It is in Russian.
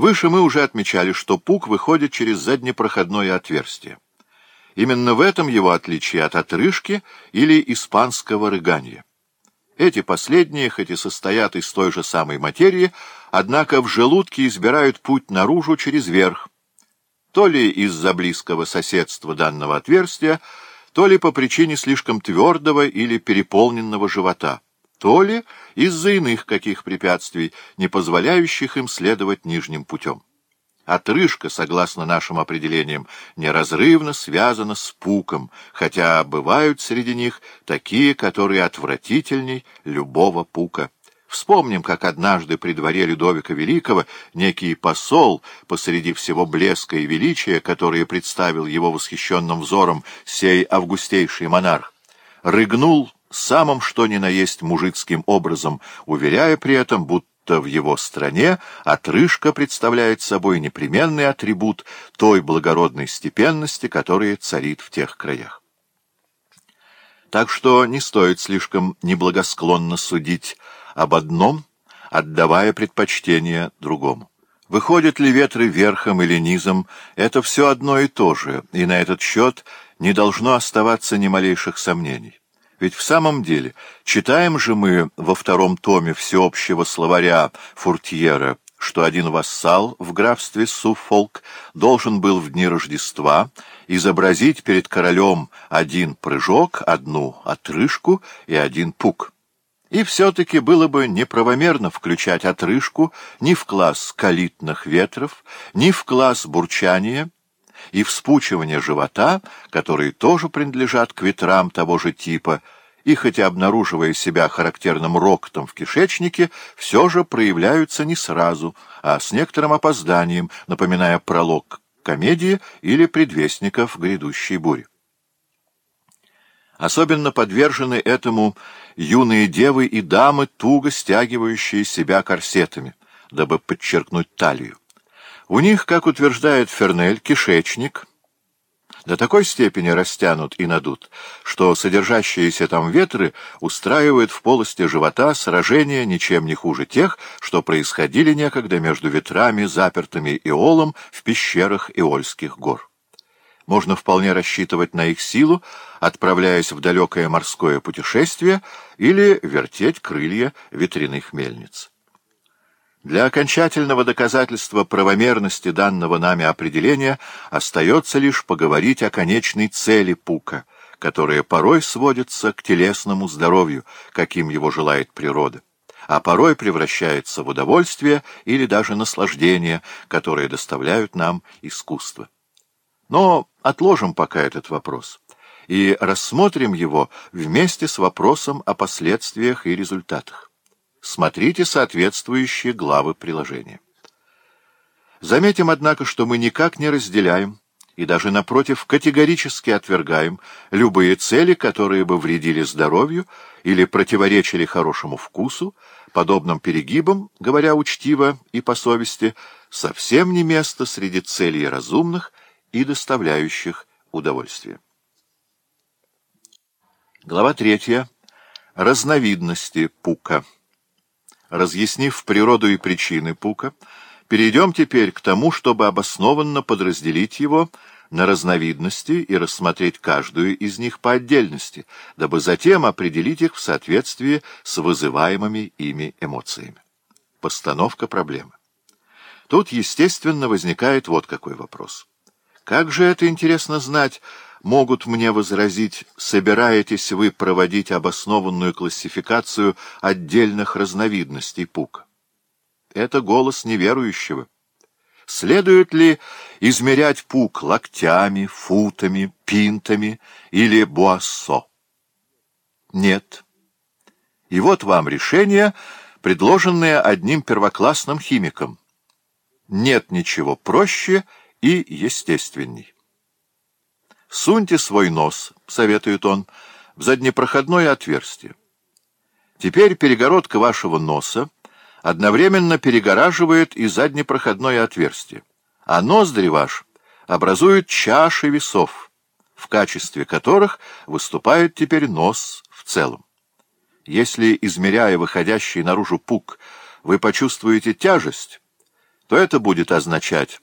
Выше мы уже отмечали, что пук выходит через заднепроходное отверстие. Именно в этом его отличие от отрыжки или испанского рыгания. Эти последние, хоть и состоят из той же самой материи, однако в желудке избирают путь наружу через верх, то ли из-за близкого соседства данного отверстия, то ли по причине слишком твердого или переполненного живота то ли из-за иных каких препятствий, не позволяющих им следовать нижним путем. Отрыжка, согласно нашим определениям, неразрывно связана с пуком, хотя бывают среди них такие, которые отвратительней любого пука. Вспомним, как однажды при дворе Людовика Великого некий посол, посреди всего блеска и величия, которые представил его восхищенным взором сей августейший монарх, рыгнул самым что ни на есть мужицким образом, уверяя при этом, будто в его стране отрыжка представляет собой непременный атрибут той благородной степенности, которая царит в тех краях. Так что не стоит слишком неблагосклонно судить об одном, отдавая предпочтение другому. Выходят ли ветры верхом или низом, это все одно и то же, и на этот счет не должно оставаться ни малейших сомнений. Ведь в самом деле, читаем же мы во втором томе всеобщего словаря Фуртьера, что один вассал в графстве Суффолк должен был в дни Рождества изобразить перед королем один прыжок, одну отрыжку и один пук. И все-таки было бы неправомерно включать отрыжку ни в класс калитных ветров, ни в класс бурчания — и вспучивание живота, которые тоже принадлежат к ветрам того же типа, и хотя обнаруживая себя характерным рокотом в кишечнике, все же проявляются не сразу, а с некоторым опозданием, напоминая пролог комедии или предвестников грядущей бури. Особенно подвержены этому юные девы и дамы, туго стягивающие себя корсетами, дабы подчеркнуть талию. У них, как утверждает Фернель, кишечник до такой степени растянут и надут, что содержащиеся там ветры устраивают в полости живота сражения ничем не хуже тех, что происходили некогда между ветрами, запертыми иолом в пещерах Иольских гор можно вполне рассчитывать на их силу, отправляясь в далекое морское путешествие или вертеть крылья ветряных мельниц. Для окончательного доказательства правомерности данного нами определения остается лишь поговорить о конечной цели Пука, которая порой сводится к телесному здоровью, каким его желает природа, а порой превращается в удовольствие или даже наслаждение, которое доставляют нам искусство. Но отложим пока этот вопрос и рассмотрим его вместе с вопросом о последствиях и результатах. Смотрите соответствующие главы приложения. Заметим, однако, что мы никак не разделяем и даже, напротив, категорически отвергаем любые цели, которые бы вредили здоровью или противоречили хорошему вкусу, подобным перегибам, говоря учтиво и по совести, совсем не место среди целей разумных и доставляющих удовольствие. Глава третья. Разновидности пука. Разъяснив природу и причины пука, перейдем теперь к тому, чтобы обоснованно подразделить его на разновидности и рассмотреть каждую из них по отдельности, дабы затем определить их в соответствии с вызываемыми ими эмоциями. Постановка проблемы. Тут, естественно, возникает вот какой вопрос. Как же это интересно знать, могут мне возразить, собираетесь вы проводить обоснованную классификацию отдельных разновидностей пука. Это голос неверующего. Следует ли измерять пук локтями, футами, пинтами или буассо? Нет. И вот вам решение, предложенное одним первоклассным химиком. Нет ничего проще и естественней. «Суньте свой нос», — советует он, — «в заднепроходное отверстие. Теперь перегородка вашего носа одновременно перегораживает и заднепроходное отверстие, а ноздри ваш образуют чаши весов, в качестве которых выступает теперь нос в целом. Если, измеряя выходящий наружу пук, вы почувствуете тяжесть, то это будет означать